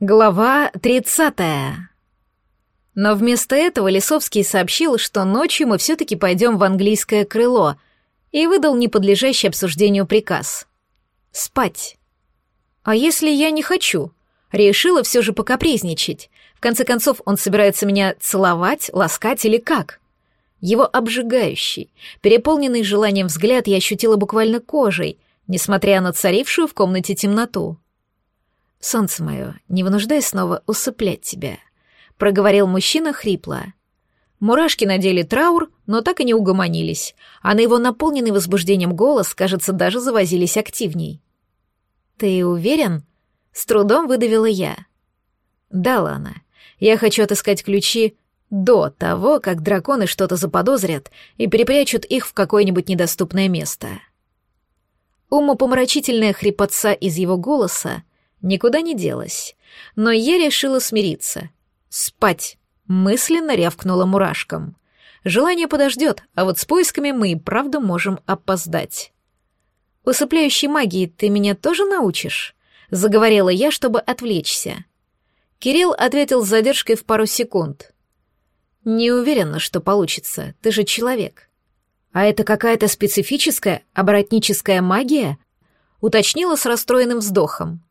Глава 30. Но вместо этого Лисовский сообщил, что ночью мы все-таки пойдем в английское крыло, и выдал неподлежащий обсуждению приказ. Спать. А если я не хочу? Решила все же покапризничать. В конце концов, он собирается меня целовать, ласкать или как? Его обжигающий, переполненный желанием взгляд я ощутила буквально кожей, несмотря на царившую в комнате темноту. «Солнце мое, не вынуждай снова усыплять тебя», — проговорил мужчина хрипло. Мурашки надели траур, но так и не угомонились, а на его наполненный возбуждением голос, кажется, даже завозились активней. «Ты уверен?» — с трудом выдавила я. «Да, Лана, я хочу отыскать ключи до того, как драконы что-то заподозрят и перепрячут их в какое-нибудь недоступное место». Умопомрачительная хрипотца из его голоса никуда не делась, но я решила смириться. Спать, мысленно рявкнула мурашкам. Желание подождет, а вот с поисками мы и правда можем опоздать. «Усыпляющей магии ты меня тоже научишь?» — заговорила я, чтобы отвлечься. Кирилл ответил с задержкой в пару секунд. «Не уверена, что получится, ты же человек». «А это какая-то специфическая оборотническая магия?» — уточнила с расстроенным вздохом.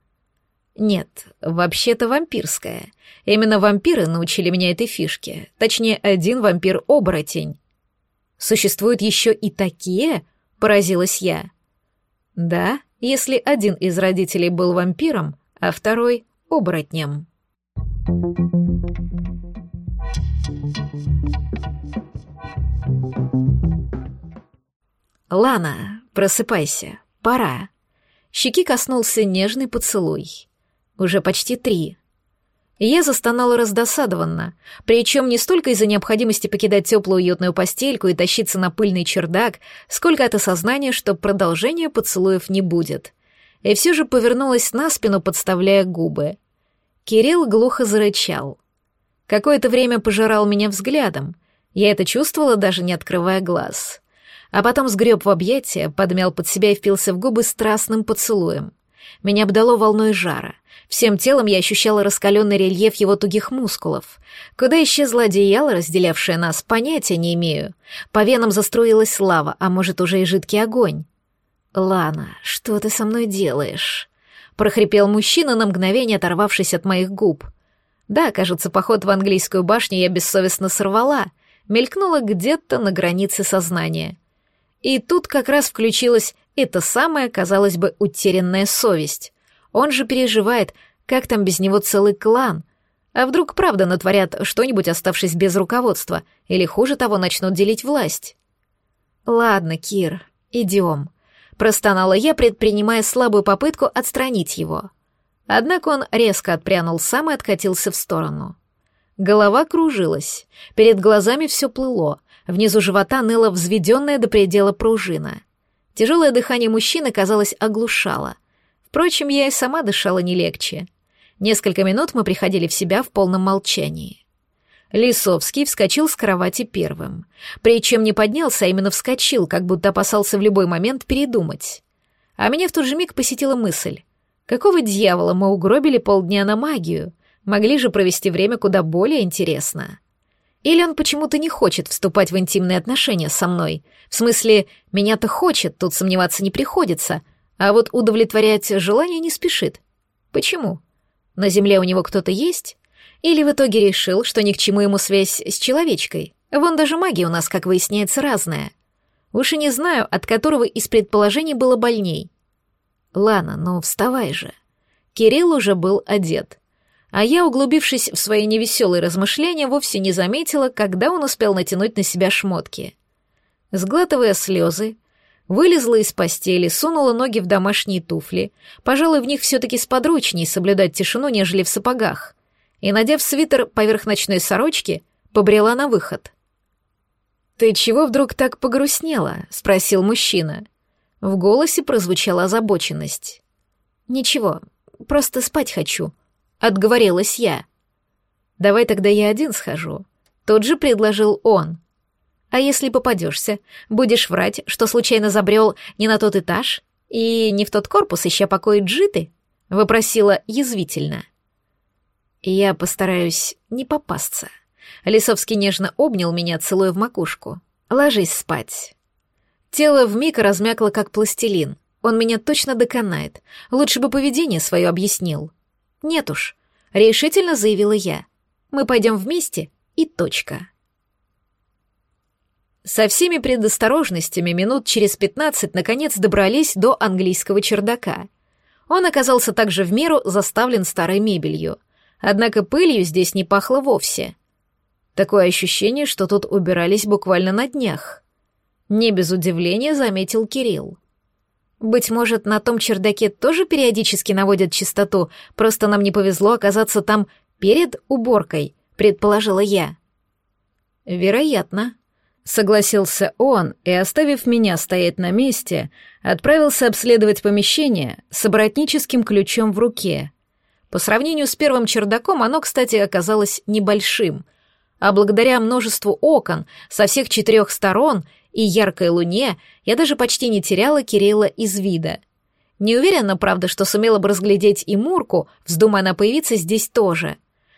Нет, вообще-то вампирская. Именно вампиры научили меня этой фишке. Точнее, один вампир-оборотень. Существуют еще и такие? Поразилась я. Да, если один из родителей был вампиром, а второй — оборотнем. Лана, просыпайся, пора. Щеки коснулся нежный поцелуй. Уже почти три. я застонала раздосадованно, причем не столько из-за необходимости покидать теплую уютную постельку и тащиться на пыльный чердак, сколько от осознания, что продолжения поцелуев не будет. И все же повернулась на спину, подставляя губы. Кирилл глухо зарычал. Какое-то время пожирал меня взглядом. Я это чувствовала, даже не открывая глаз. А потом сгреб в объятия, подмял под себя и впился в губы страстным поцелуем. Меня обдало волной жара. Всем телом я ощущала раскаленный рельеф его тугих мускулов. Куда исчезло одеяло, разделявшее нас, понятия не имею. По венам заструилась лава, а может, уже и жидкий огонь. «Лана, что ты со мной делаешь?» — прохрипел мужчина на мгновение, оторвавшись от моих губ. Да, кажется, поход в английскую башню я бессовестно сорвала, мелькнула где-то на границе сознания. И тут как раз включилась эта самая, казалось бы, утерянная совесть. Он же переживает, как там без него целый клан. А вдруг правда натворят что-нибудь, оставшись без руководства, или хуже того, начнут делить власть? Ладно, Кир, идем. Простонала я, предпринимая слабую попытку отстранить его. Однако он резко отпрянул сам и откатился в сторону. Голова кружилась, перед глазами все плыло, внизу живота ныла взведенная до предела пружина. Тяжелое дыхание мужчины, казалось, оглушало — Впрочем, я и сама дышала не легче. Несколько минут мы приходили в себя в полном молчании. Лисовский вскочил с кровати первым. Причем не поднялся, а именно вскочил, как будто опасался в любой момент передумать. А меня в тот же миг посетила мысль. Какого дьявола мы угробили полдня на магию? Могли же провести время куда более интересно. Или он почему-то не хочет вступать в интимные отношения со мной? В смысле, меня-то хочет, тут сомневаться не приходится — а вот удовлетворять желание не спешит. Почему? На земле у него кто-то есть? Или в итоге решил, что ни к чему ему связь с человечкой? Вон даже магия у нас, как выясняется, разная. Уж и не знаю, от которого из предположений было больней. Лана, ну вставай же. Кирилл уже был одет. А я, углубившись в свои невеселые размышления, вовсе не заметила, когда он успел натянуть на себя шмотки. Сглатывая слезы, Вылезла из постели, сунула ноги в домашние туфли. Пожалуй, в них все-таки сподручней соблюдать тишину, нежели в сапогах. И, надев свитер поверх ночной сорочки, побрела на выход. «Ты чего вдруг так погрустнела?» — спросил мужчина. В голосе прозвучала озабоченность. «Ничего, просто спать хочу», — отговорилась я. «Давай тогда я один схожу», — тут же предложил он. А если попадешься, будешь врать, что случайно забрел не на тот этаж и не в тот корпус, ища покоя джиты?» — выпросила язвительно. Я постараюсь не попасться. Лисовский нежно обнял меня, целуя в макушку. Ложись спать. Тело вмиг размякло, как пластилин. Он меня точно доконает. Лучше бы поведение свое объяснил. Нет уж, решительно заявила я. Мы пойдем вместе и точка. Со всеми предосторожностями минут через пятнадцать наконец добрались до английского чердака. Он оказался также в меру заставлен старой мебелью. Однако пылью здесь не пахло вовсе. Такое ощущение, что тут убирались буквально на днях. Не без удивления заметил Кирилл. Быть может, на том чердаке тоже периодически наводят чистоту, просто нам не повезло оказаться там перед уборкой, предположила я. Вероятно, согласился он и, оставив меня стоять на месте, отправился обследовать помещение с оборотническим ключом в руке. По сравнению с первым чердаком оно, кстати, оказалось небольшим, а благодаря множеству окон со всех четырех сторон и яркой луне я даже почти не теряла Кирилла из вида. Не уверена, правда, что сумела бы разглядеть и Мурку, вздумая она появиться здесь тоже.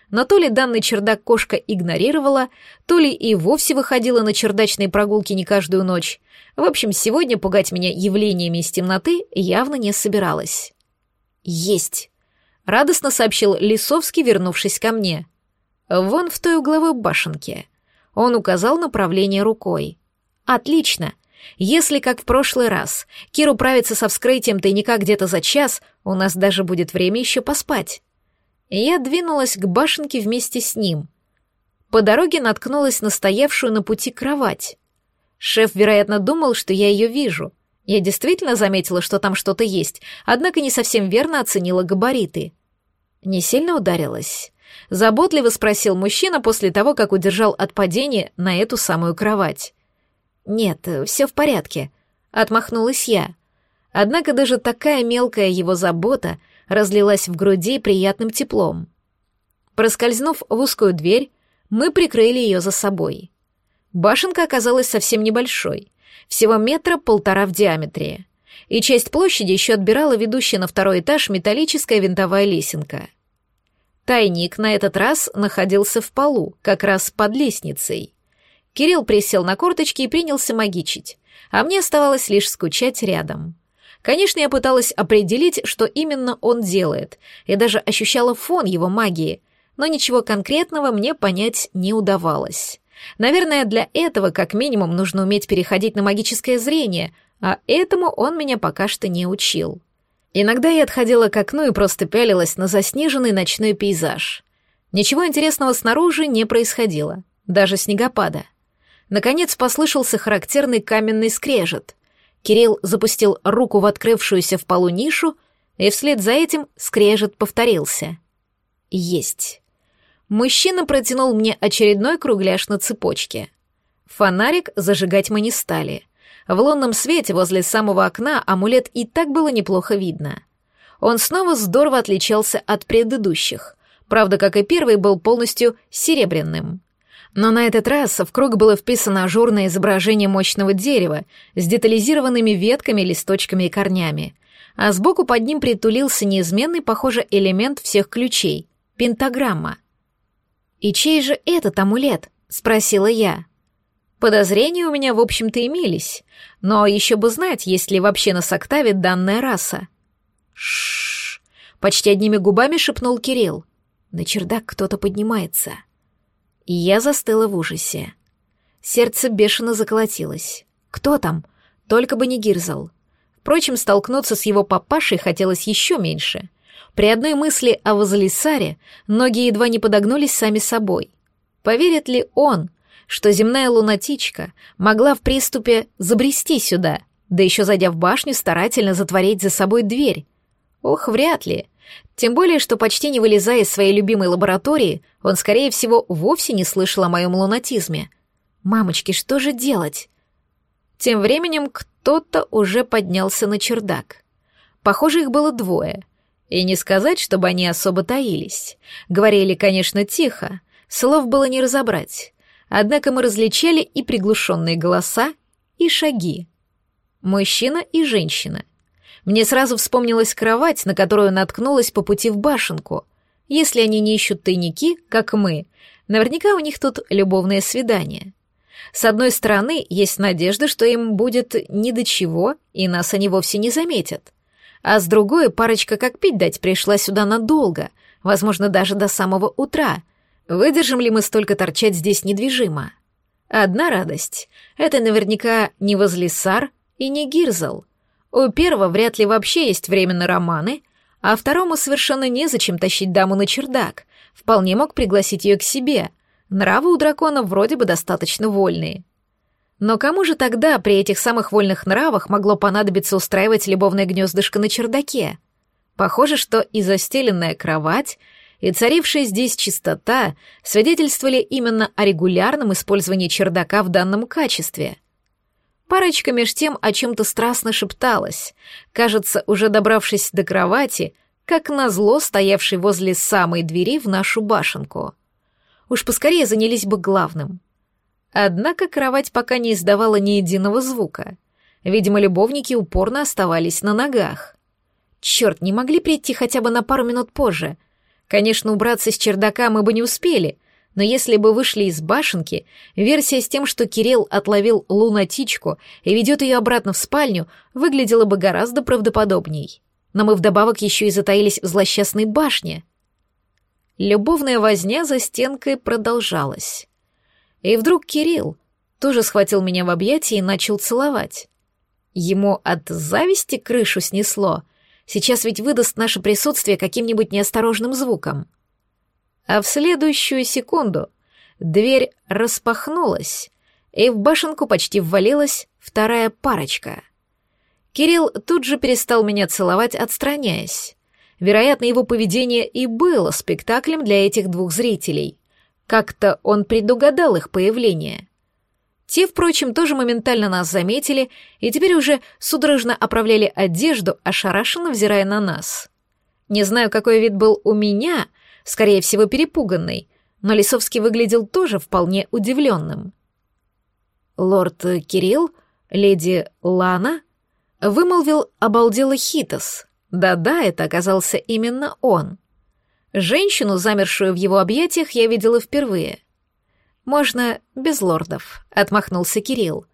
Но то ли данный чердак кошка игнорировала, то ли и вовсе выходила на чердачные прогулки не каждую ночь. В общем, сегодня пугать меня явлениями из темноты явно не собиралась. «Есть!» — радостно сообщил Лисовский, вернувшись ко мне. «Вон в той угловой башенке». Он указал направление рукой. Отлично. Если, как в прошлый раз, Кир управится со вскрытием тайника где-то за час, у нас даже будет время еще поспать. Я двинулась к башенке вместе с ним. По дороге наткнулась на стоявшую на пути кровать. Шеф, вероятно, думал, что я ее вижу. Я действительно заметила, что там что-то есть, однако не совсем верно оценила габариты. Не сильно ударилась. Заботливо спросил мужчина после того, как удержал от падения на эту самую кровать. «Нет, все в порядке», — отмахнулась я. Однако даже такая мелкая его забота разлилась в груди приятным теплом. Проскользнув в узкую дверь, мы прикрыли ее за собой. Башенка оказалась совсем небольшой, всего метра полтора в диаметре, и часть площади еще отбирала ведущая на второй этаж металлическая винтовая лесенка. Тайник на этот раз находился в полу, как раз под лестницей. Кирилл присел на корточки и принялся магичить, а мне оставалось лишь скучать рядом. Конечно, я пыталась определить, что именно он делает, и даже ощущала фон его магии, но ничего конкретного мне понять не удавалось. Наверное, для этого как минимум нужно уметь переходить на магическое зрение, а этому он меня пока что не учил. Иногда я отходила к окну и просто пялилась на заснеженный ночной пейзаж. Ничего интересного снаружи не происходило, даже снегопада. Наконец послышался характерный каменный скрежет. Кирилл запустил руку в открывшуюся в полу нишу, и вслед за этим скрежет повторился. Есть. Мужчина протянул мне очередной кругляш на цепочке. Фонарик зажигать мы не стали. В лунном свете возле самого окна амулет и так было неплохо видно. Он снова здорово отличался от предыдущих. Правда, как и первый, был полностью серебряным. Но на этот раз в круг было вписано ажурное изображение мощного дерева с детализированными ветками, листочками и корнями, а сбоку под ним притулился неизменный, похоже, элемент всех ключей — пентаграмма. «И чей же этот амулет?» — спросила я. Подозрения у меня, в общем-то, имелись, но еще бы знать, есть ли вообще на Соктаве данная раса. Шш, почти одними губами шепнул Кирилл. На чердак кто-то поднимается. И я застыла в ужасе. Сердце бешено заколотилось. Кто там? Только бы не Гирзал. Впрочем, столкнуться с его папашей хотелось еще меньше. При одной мысли о Вазалисаре ноги едва не подогнулись сами собой. Поверит ли он, что земная лунатичка могла в приступе забрести сюда, да еще зайдя в башню, старательно затворить за собой дверь? Ох, вряд ли. Тем более, что почти не вылезая из своей любимой лаборатории, он, скорее всего, вовсе не слышал о моем лунатизме. «Мамочки, что же делать?» Тем временем кто-то уже поднялся на чердак. Похоже, их было двое. И не сказать, чтобы они особо таились. Говорили, конечно, тихо, слов было не разобрать. Однако мы различали и приглушенные голоса, и шаги. Мужчина и женщина — мне сразу вспомнилась кровать, на которую наткнулась по пути в башенку. Если они не ищут тайники, как мы, наверняка у них тут любовное свидание. С одной стороны, есть надежда, что им будет ни до чего, и нас они вовсе не заметят. А с другой, парочка как пить дать пришла сюда надолго, возможно, даже до самого утра. Выдержим ли мы столько торчать здесь недвижимо? Одна радость — это наверняка не Возлисар и не Гирзл. У первого вряд ли вообще есть время на романы, а второму совершенно незачем тащить даму на чердак. Вполне мог пригласить ее к себе. Нравы у дракона вроде бы достаточно вольные. Но кому же тогда при этих самых вольных нравах могло понадобиться устраивать любовное гнездышко на чердаке? Похоже, что и застеленная кровать, и царившая здесь чистота свидетельствовали именно о регулярном использовании чердака в данном качестве. Парочка меж тем о чем-то страстно шепталась, кажется, уже добравшись до кровати, как назло стоявшей возле самой двери в нашу башенку. Уж поскорее занялись бы главным — Однако кровать пока не издавала ни единого звука. Видимо, любовники упорно оставались на ногах. Черт, не могли прийти хотя бы на пару минут позже. Конечно, убраться с чердака мы бы не успели, но если бы вышли из башенки, версия с тем, что Кирилл отловил лунатичку и ведет ее обратно в спальню, выглядела бы гораздо правдоподобней. Но мы вдобавок еще и затаились в злосчастной башне. Любовная возня за стенкой продолжалась. И вдруг Кирилл тоже схватил меня в объятия и начал целовать. Ему от зависти крышу снесло. Сейчас ведь выдаст наше присутствие каким-нибудь неосторожным звуком. А в следующую секунду дверь распахнулась, и в башенку почти ввалилась вторая парочка. Кирилл тут же перестал меня целовать, отстраняясь. Вероятно, его поведение и было спектаклем для этих двух зрителей. Как-то он предугадал их появление. Те, впрочем, тоже моментально нас заметили и теперь уже судорожно оправляли одежду, ошарашенно взирая на нас. Не знаю, какой вид был у меня, скорее всего, перепуганный, но Лисовский выглядел тоже вполне удивленным. Лорд Кирилл, леди Лана, вымолвил обалдело Хитос. Да-да, это оказался именно он. Женщину, замершую в его объятиях, я видела впервые. «Можно без лордов», — отмахнулся Кирилл.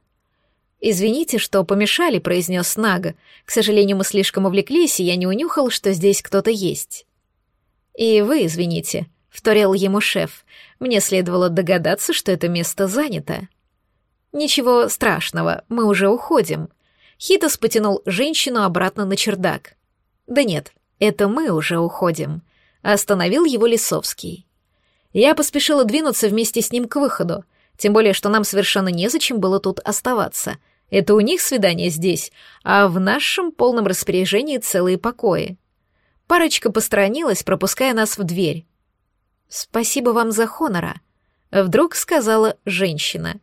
«Извините, что помешали», — произнес Нага. «К сожалению, мы слишком увлеклись, и я не унюхал, что здесь кто-то есть». «И вы извините», — вторил ему шеф. «Мне следовало догадаться, что это место занято». «Ничего страшного, мы уже уходим». Хитос потянул женщину обратно на чердак. «Да нет, это мы уже уходим. Остановил его Лисовский. Я поспешила двинуться вместе с ним к выходу, тем более, что нам совершенно незачем было тут оставаться. Это у них свидание здесь, а в нашем полном распоряжении целые покои. Парочка посторонилась, пропуская нас в дверь. «Спасибо вам за Хонора», — вдруг сказала женщина.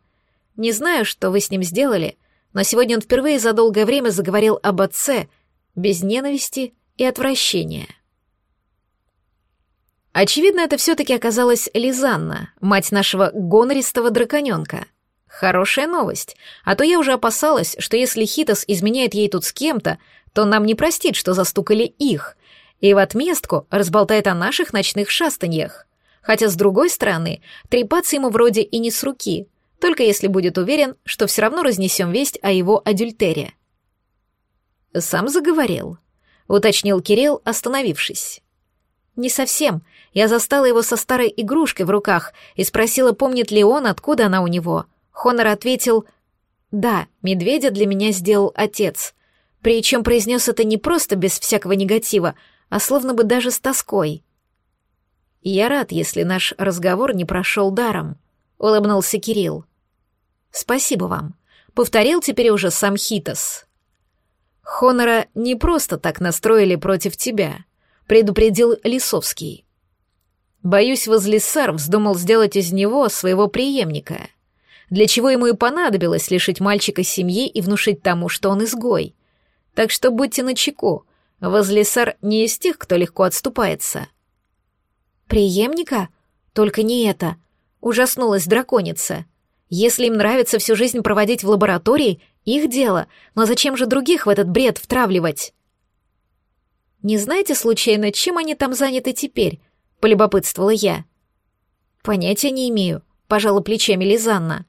«Не знаю, что вы с ним сделали, но сегодня он впервые за долгое время заговорил об отце, без ненависти и отвращения». Очевидно, это все-таки оказалась Лизанна, мать нашего гонористого драконенка. Хорошая новость, а то я уже опасалась, что если Хитос изменяет ей тут с кем-то, то нам не простит, что застукали их, и в отместку разболтает о наших ночных шастаньях. Хотя, с другой стороны, трепаться ему вроде и не с руки, только если будет уверен, что все равно разнесем весть о его адюльтере. «Сам заговорил», — уточнил Кирилл, остановившись. «Не совсем. Я застала его со старой игрушкой в руках и спросила, помнит ли он, откуда она у него. Хонор ответил, «Да, медведя для меня сделал отец». Причем произнес это не просто без всякого негатива, а словно бы даже с тоской. «Я рад, если наш разговор не прошел даром», — улыбнулся Кирилл. «Спасибо вам», — повторил теперь уже сам Хитос. «Хонора не просто так настроили против тебя», — предупредил Лисовский. Боюсь, Возлисар вздумал сделать из него своего преемника, для чего ему и понадобилось лишить мальчика семьи и внушить тому, что он изгой. Так что будьте начеку, Возлисар не из тех, кто легко отступается. «Преемника? Только не это!» — ужаснулась драконица. «Если им нравится всю жизнь проводить в лаборатории, их дело, но зачем же других в этот бред втравливать?» «Не знаете, случайно, чем они там заняты теперь?» полюбопытствовала я. Понятия не имею, пожала плечами Лизанна.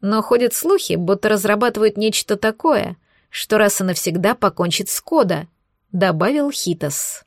Но ходят слухи, будто разрабатывают нечто такое, что раз и навсегда покончит с кода, добавил Хитос.